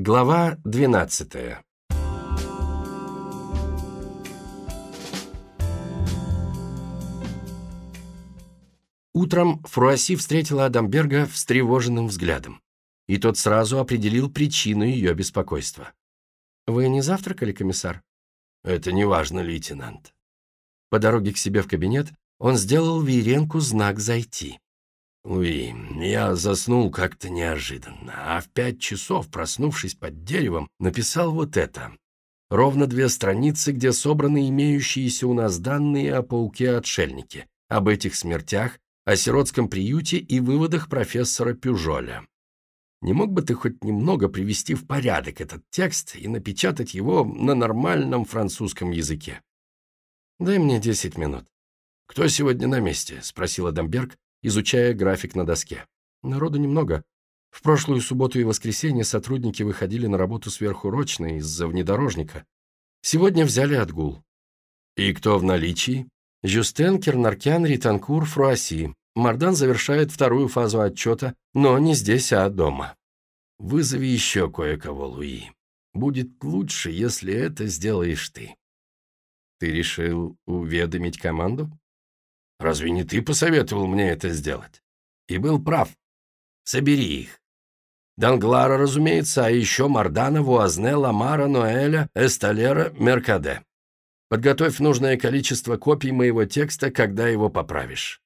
Глава 12 Утром Фруасси встретила Адамберга встревоженным взглядом, и тот сразу определил причину ее беспокойства. «Вы не завтракали, комиссар?» «Это не важно, лейтенант». По дороге к себе в кабинет он сделал Виеренку знак «Зайти». Луи, я заснул как-то неожиданно, а в пять часов, проснувшись под деревом, написал вот это. Ровно две страницы, где собраны имеющиеся у нас данные о пауке-отшельнике, об этих смертях, о сиротском приюте и выводах профессора Пюжоля. Не мог бы ты хоть немного привести в порядок этот текст и напечатать его на нормальном французском языке? Дай мне десять минут. «Кто сегодня на месте?» – спросил Адамберг, изучая график на доске. Народу немного. В прошлую субботу и воскресенье сотрудники выходили на работу сверхурочно из-за внедорожника. Сегодня взяли отгул. И кто в наличии? Жюстен, Кернаркян, Ританкур, Фруаси. Мардан завершает вторую фазу отчета, но не здесь, а дома. Вызови еще кое-кого, Луи. Будет лучше, если это сделаешь ты. Ты решил уведомить команду? Разве не ты посоветовал мне это сделать? И был прав. Собери их. Данглара, разумеется, а еще Мардана, Вуазне, Ламара, Ноэля, Эсталера, Меркаде. Подготовь нужное количество копий моего текста, когда его поправишь.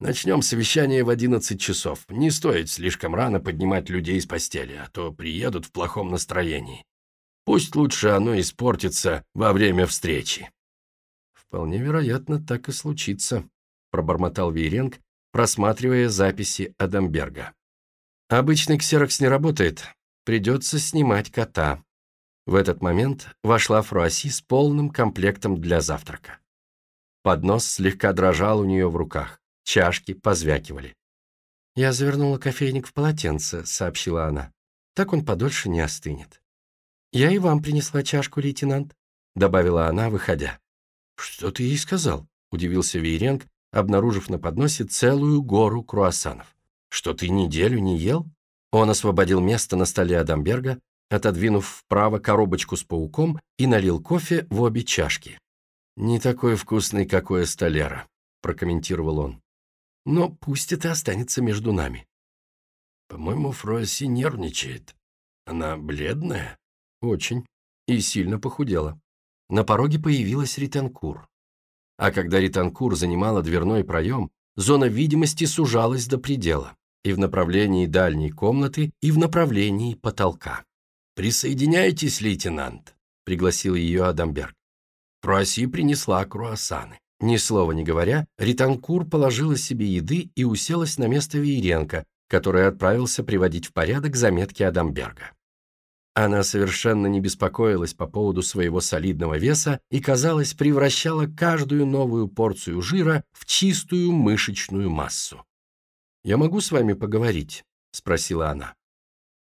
Начнем совещание в одиннадцать часов. Не стоит слишком рано поднимать людей с постели, а то приедут в плохом настроении. Пусть лучше оно испортится во время встречи. Вполне вероятно, так и случится, пробормотал Вейренг, просматривая записи Адамберга. «Обычный ксерокс не работает. Придется снимать кота». В этот момент вошла Фруасси с полным комплектом для завтрака. Поднос слегка дрожал у нее в руках, чашки позвякивали. «Я завернула кофейник в полотенце», — сообщила она. «Так он подольше не остынет». «Я и вам принесла чашку, лейтенант», — добавила она, выходя. «Что ты ей сказал?» — удивился Вейренг, обнаружив на подносе целую гору круассанов. «Что ты неделю не ел?» Он освободил место на столе Адамберга, отодвинув вправо коробочку с пауком и налил кофе в обе чашки. «Не такой вкусный, какой столера», — прокомментировал он. «Но пусть это останется между нами». «По-моему, Фроси нервничает. Она бледная?» «Очень. И сильно похудела». На пороге появилась Ританкур. А когда Ританкур занимала дверной проем, зона видимости сужалась до предела и в направлении дальней комнаты, и в направлении потолка. «Присоединяйтесь, лейтенант», — пригласил ее Адамберг. Круасси принесла круассаны. Ни слова не говоря, Ританкур положила себе еды и уселась на место Виеренко, который отправился приводить в порядок заметки Адамберга. Она совершенно не беспокоилась по поводу своего солидного веса и, казалось, превращала каждую новую порцию жира в чистую мышечную массу. «Я могу с вами поговорить?» – спросила она.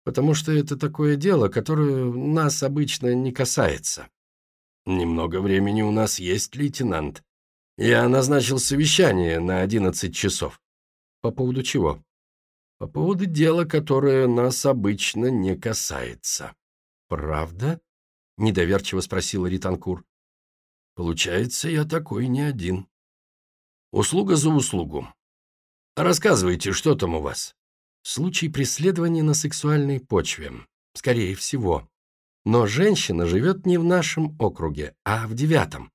«Потому что это такое дело, которое нас обычно не касается». «Немного времени у нас есть, лейтенант. Я назначил совещание на одиннадцать часов». «По поводу чего?» По поводу дела, которое нас обычно не касается. «Правда?» — недоверчиво спросила Ританкур. «Получается, я такой не один. Услуга за услугу. Рассказывайте, что там у вас?» «Случай преследования на сексуальной почве. Скорее всего. Но женщина живет не в нашем округе, а в девятом.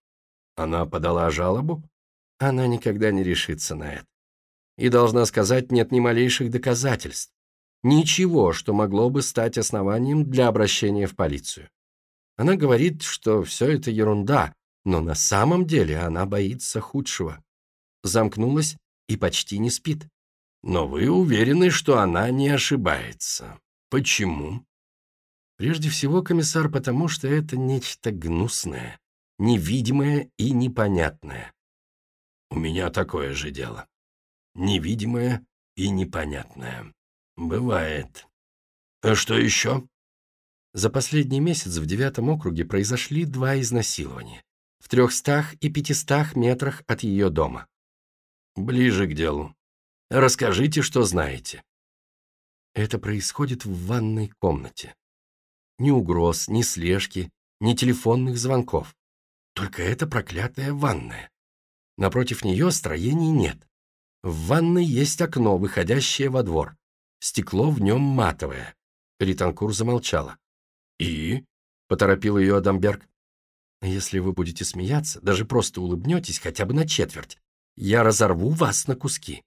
Она подала жалобу? Она никогда не решится на это. И, должна сказать, нет ни малейших доказательств. Ничего, что могло бы стать основанием для обращения в полицию. Она говорит, что все это ерунда, но на самом деле она боится худшего. Замкнулась и почти не спит. Но вы уверены, что она не ошибается. Почему? Прежде всего, комиссар, потому что это нечто гнусное, невидимое и непонятное. У меня такое же дело невидимое и непонятное. Бывает. А что еще? За последний месяц в девятом округе произошли два изнасилования. В трехстах и пятистах метрах от ее дома. Ближе к делу. Расскажите, что знаете. Это происходит в ванной комнате. Ни угроз, ни слежки, ни телефонных звонков. Только эта проклятая ванная. Напротив нее строений нет. В ванной есть окно, выходящее во двор. Стекло в нем матовое. Ританкур замолчала. «И?» — поторопил ее Адамберг. «Если вы будете смеяться, даже просто улыбнетесь хотя бы на четверть, я разорву вас на куски».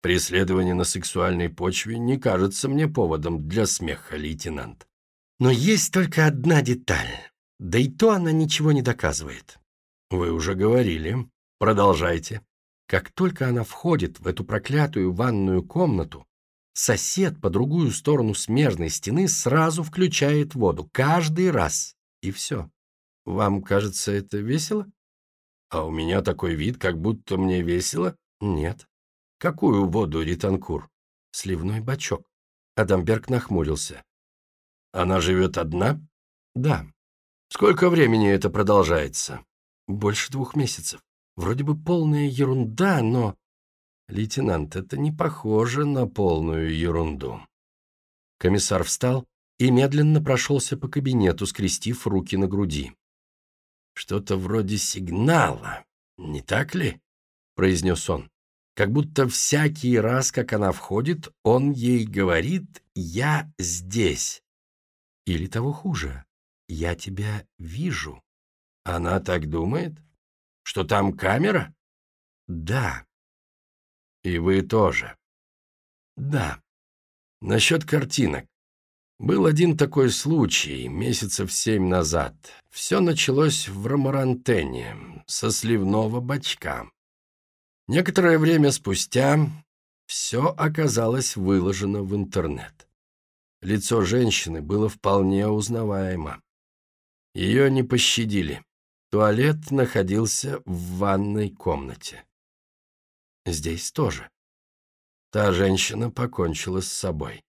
Преследование на сексуальной почве не кажется мне поводом для смеха, лейтенант. Но есть только одна деталь, да и то она ничего не доказывает. Вы уже говорили. Продолжайте. Как только она входит в эту проклятую ванную комнату, сосед по другую сторону смежной стены сразу включает воду. Каждый раз. И все. Вам кажется это весело? А у меня такой вид, как будто мне весело? Нет. Какую воду, Ританкур? Сливной бачок. Адамберг нахмурился. Она живет одна? Да. Сколько времени это продолжается? Больше двух месяцев. Вроде бы полная ерунда, но... Лейтенант, это не похоже на полную ерунду. Комиссар встал и медленно прошелся по кабинету, скрестив руки на груди. «Что-то вроде сигнала, не так ли?» — произнес он как будто всякий раз, как она входит, он ей говорит «я здесь». Или того хуже, «я тебя вижу». Она так думает? Что там камера? Да. И вы тоже? Да. Насчет картинок. Был один такой случай, месяцев семь назад. Все началось в Ромарантене, со сливного бачка. Некоторое время спустя все оказалось выложено в интернет. Лицо женщины было вполне узнаваемо. Ее не пощадили. Туалет находился в ванной комнате. Здесь тоже. Та женщина покончила с собой.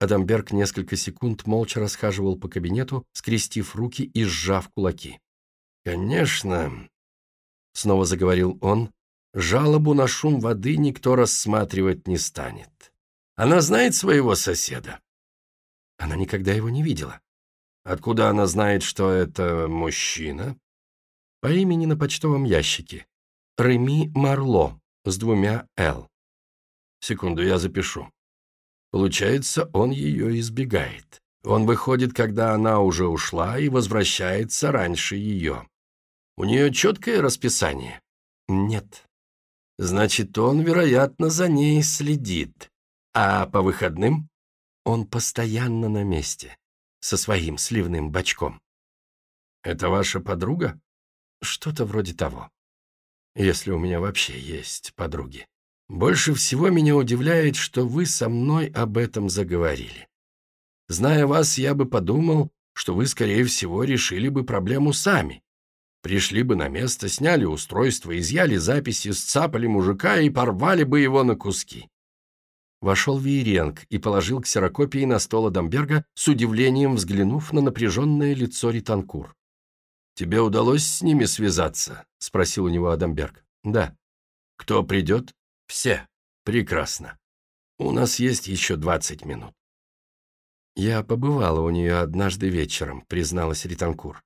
Адамберг несколько секунд молча расхаживал по кабинету, скрестив руки и сжав кулаки. «Конечно», — снова заговорил он, Жалобу на шум воды никто рассматривать не станет. Она знает своего соседа? Она никогда его не видела. Откуда она знает, что это мужчина? По имени на почтовом ящике. Реми Марло с двумя «Л». Секунду, я запишу. Получается, он ее избегает. Он выходит, когда она уже ушла, и возвращается раньше ее. У нее четкое расписание? Нет. Значит, он, вероятно, за ней следит. А по выходным он постоянно на месте, со своим сливным бачком. Это ваша подруга? Что-то вроде того. Если у меня вообще есть подруги. Больше всего меня удивляет, что вы со мной об этом заговорили. Зная вас, я бы подумал, что вы, скорее всего, решили бы проблему сами. Пришли бы на место, сняли устройство, изъяли записи, сцапали мужика и порвали бы его на куски. Вошел Виеренг и положил ксерокопии на стол Адамберга, с удивлением взглянув на напряженное лицо Ританкур. «Тебе удалось с ними связаться?» — спросил у него Адамберг. «Да». «Кто придет?» «Все. Прекрасно. У нас есть еще двадцать минут». «Я побывала у нее однажды вечером», — призналась Ританкур.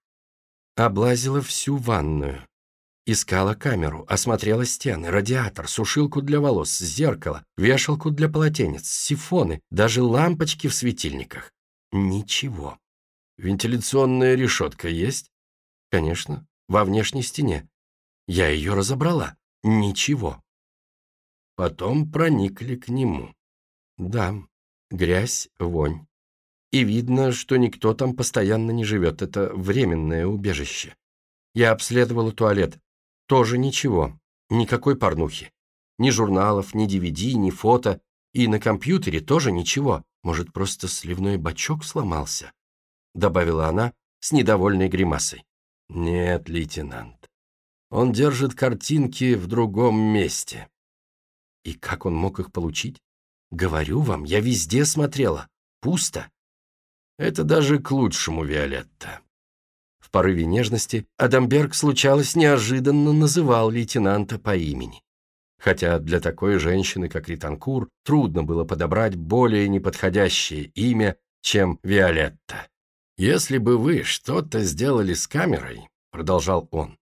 Облазила всю ванную. Искала камеру, осмотрела стены, радиатор, сушилку для волос, зеркало, вешалку для полотенец, сифоны, даже лампочки в светильниках. Ничего. Вентиляционная решетка есть? Конечно, во внешней стене. Я ее разобрала. Ничего. Потом проникли к нему. Да, грязь, вонь. И видно, что никто там постоянно не живет. Это временное убежище. Я обследовала туалет. Тоже ничего. Никакой порнухи. Ни журналов, ни DVD, ни фото. И на компьютере тоже ничего. Может, просто сливной бачок сломался? Добавила она с недовольной гримасой. Нет, лейтенант. Он держит картинки в другом месте. И как он мог их получить? Говорю вам, я везде смотрела. Пусто. Это даже к лучшему, Виолетта. В порыве нежности Адамберг случалось неожиданно называл лейтенанта по имени. Хотя для такой женщины, как Ританкур, трудно было подобрать более неподходящее имя, чем Виолетта. «Если бы вы что-то сделали с камерой», — продолжал он,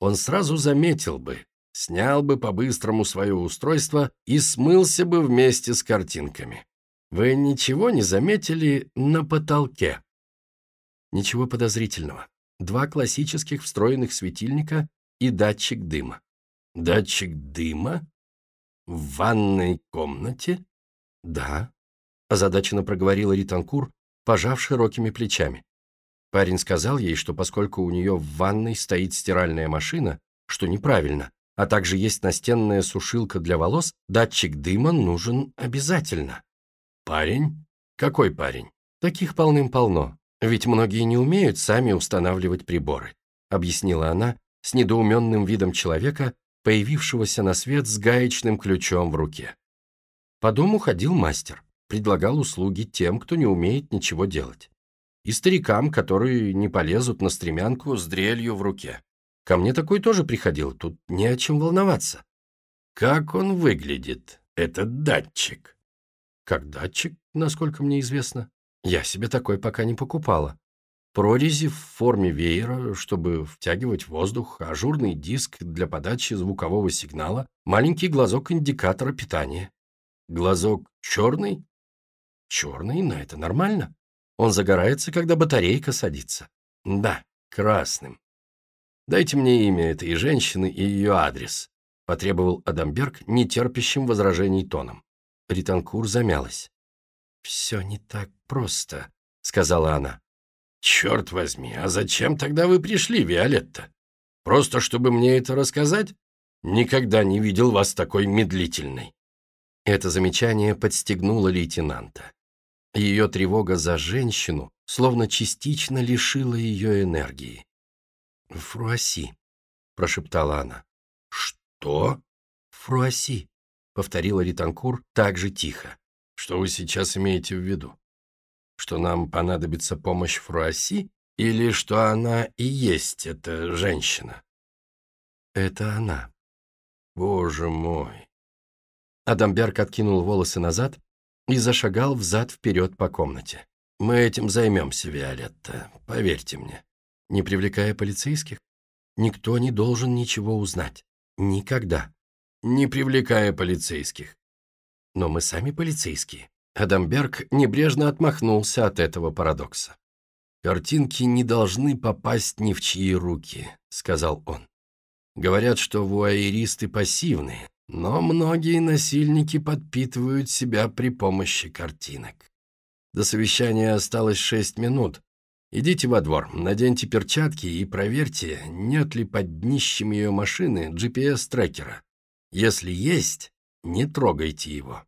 «он сразу заметил бы, снял бы по-быстрому свое устройство и смылся бы вместе с картинками. Вы ничего не заметили на потолке?» Ничего подозрительного. Два классических встроенных светильника и датчик дыма. Датчик дыма? В ванной комнате? Да, озадаченно проговорила Ританкур, пожав широкими плечами. Парень сказал ей, что поскольку у нее в ванной стоит стиральная машина, что неправильно, а также есть настенная сушилка для волос, датчик дыма нужен обязательно. Парень? Какой парень? Таких полным-полно. Ведь многие не умеют сами устанавливать приборы, объяснила она с недоуменным видом человека, появившегося на свет с гаечным ключом в руке. По дому ходил мастер предлагал услуги тем, кто не умеет ничего делать. И старикам, которые не полезут на стремянку с дрелью в руке. Ко мне такой тоже приходил, тут не о чем волноваться. Как он выглядит, этот датчик? Как датчик, насколько мне известно. Я себе такой пока не покупала. Прорези в форме веера, чтобы втягивать воздух, ажурный диск для подачи звукового сигнала, маленький глазок индикатора питания. Глазок черный? Черный, но это нормально. Он загорается, когда батарейка садится. Да, красным. Дайте мне имя этой женщины и ее адрес, потребовал Адамберг нетерпящим возражений тоном. Ританкур замялась. «Все не так просто», — сказала она. «Черт возьми, а зачем тогда вы пришли, Виолетта? Просто чтобы мне это рассказать? Никогда не видел вас такой медлительной». Это замечание подстегнуло лейтенанта. Ее тревога за женщину словно частично лишила ее энергии. «Фруаси», — прошептала она. «Что?» «Фруаси», — повторила Ританкур так же тихо. «Что вы сейчас имеете в виду? Что нам понадобится помощь Фруаси или что она и есть эта женщина?» «Это она». «Боже мой!» Адамберг откинул волосы назад и зашагал взад-вперед по комнате. «Мы этим займемся, Виолетта, поверьте мне. Не привлекая полицейских, никто не должен ничего узнать. Никогда. Не привлекая полицейских. Но мы сами полицейские». Адамберг небрежно отмахнулся от этого парадокса. «Картинки не должны попасть ни в чьи руки», — сказал он. «Говорят, что вуайеристы пассивные, но многие насильники подпитывают себя при помощи картинок. До совещания осталось шесть минут. Идите во двор, наденьте перчатки и проверьте, нет ли под днищем ее машины GPS-трекера. Если есть, не трогайте его.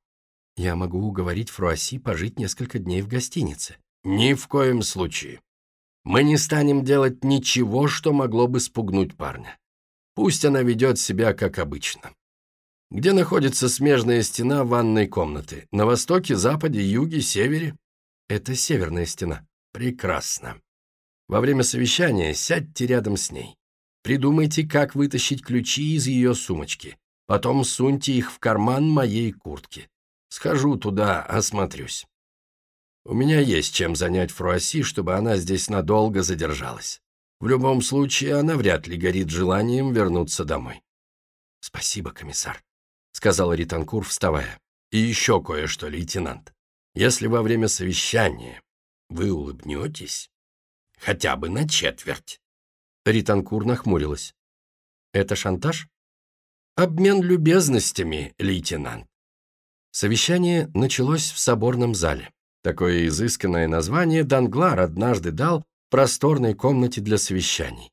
Я могу уговорить Фруаси пожить несколько дней в гостинице. Ни в коем случае. Мы не станем делать ничего, что могло бы спугнуть парня. Пусть она ведет себя как обычно. Где находится смежная стена ванной комнаты? На востоке, западе, юге, севере? Это северная стена. Прекрасно. Во время совещания сядьте рядом с ней. Придумайте, как вытащить ключи из ее сумочки. Потом суньте их в карман моей куртки. Схожу туда, осмотрюсь. У меня есть чем занять Фруасси, чтобы она здесь надолго задержалась. В любом случае, она вряд ли горит желанием вернуться домой. Спасибо, комиссар сказала Ританкур, вставая. «И еще кое-что, лейтенант. Если во время совещания вы улыбнетесь, хотя бы на четверть». Ританкур нахмурилась. «Это шантаж?» «Обмен любезностями, лейтенант». Совещание началось в соборном зале. Такое изысканное название Данглар однажды дал просторной комнате для совещаний.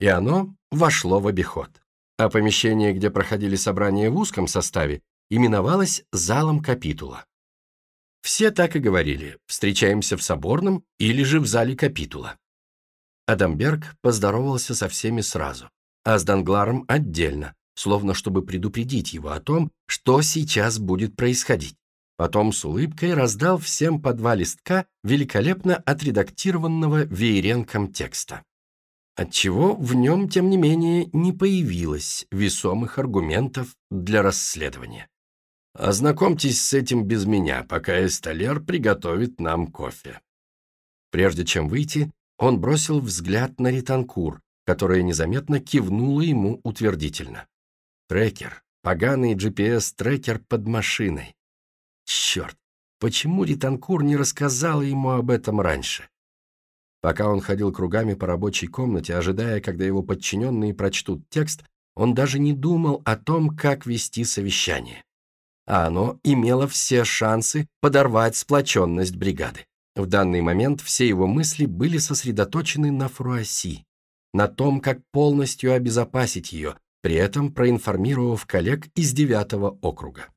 И оно вошло в обиход а помещение, где проходили собрания в узком составе, именовалось залом капитула. Все так и говорили, встречаемся в соборном или же в зале капитула. Адамберг поздоровался со всеми сразу, а с Дангларом отдельно, словно чтобы предупредить его о том, что сейчас будет происходить. Потом с улыбкой раздал всем по два листка великолепно отредактированного Вееренком текста отчего в нем, тем не менее, не появилось весомых аргументов для расследования. «Ознакомьтесь с этим без меня, пока Эсталер приготовит нам кофе», Прежде чем выйти, он бросил взгляд на Ританкур, которая незаметно кивнула ему утвердительно. Трекер, поганый GPS-трекер под машиной. Черт, почему Ританкур не рассказала ему об этом раньше? Пока он ходил кругами по рабочей комнате, ожидая, когда его подчиненные прочтут текст, он даже не думал о том, как вести совещание. А оно имело все шансы подорвать сплоченность бригады. В данный момент все его мысли были сосредоточены на Фруаси, на том, как полностью обезопасить ее, при этом проинформировав коллег из девятого округа.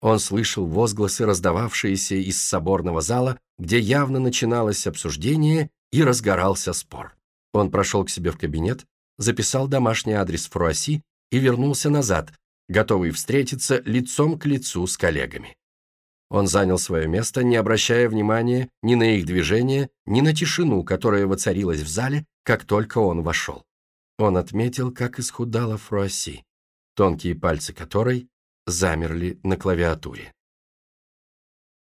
Он слышал возгласы, раздававшиеся из соборного зала, где явно начиналось обсуждение и разгорался спор. Он прошел к себе в кабинет, записал домашний адрес Фруаси и вернулся назад, готовый встретиться лицом к лицу с коллегами. Он занял свое место, не обращая внимания ни на их движение, ни на тишину, которая воцарилась в зале, как только он вошел. Он отметил, как исхудала Фруасси, тонкие пальцы которой замерли на клавиатуре.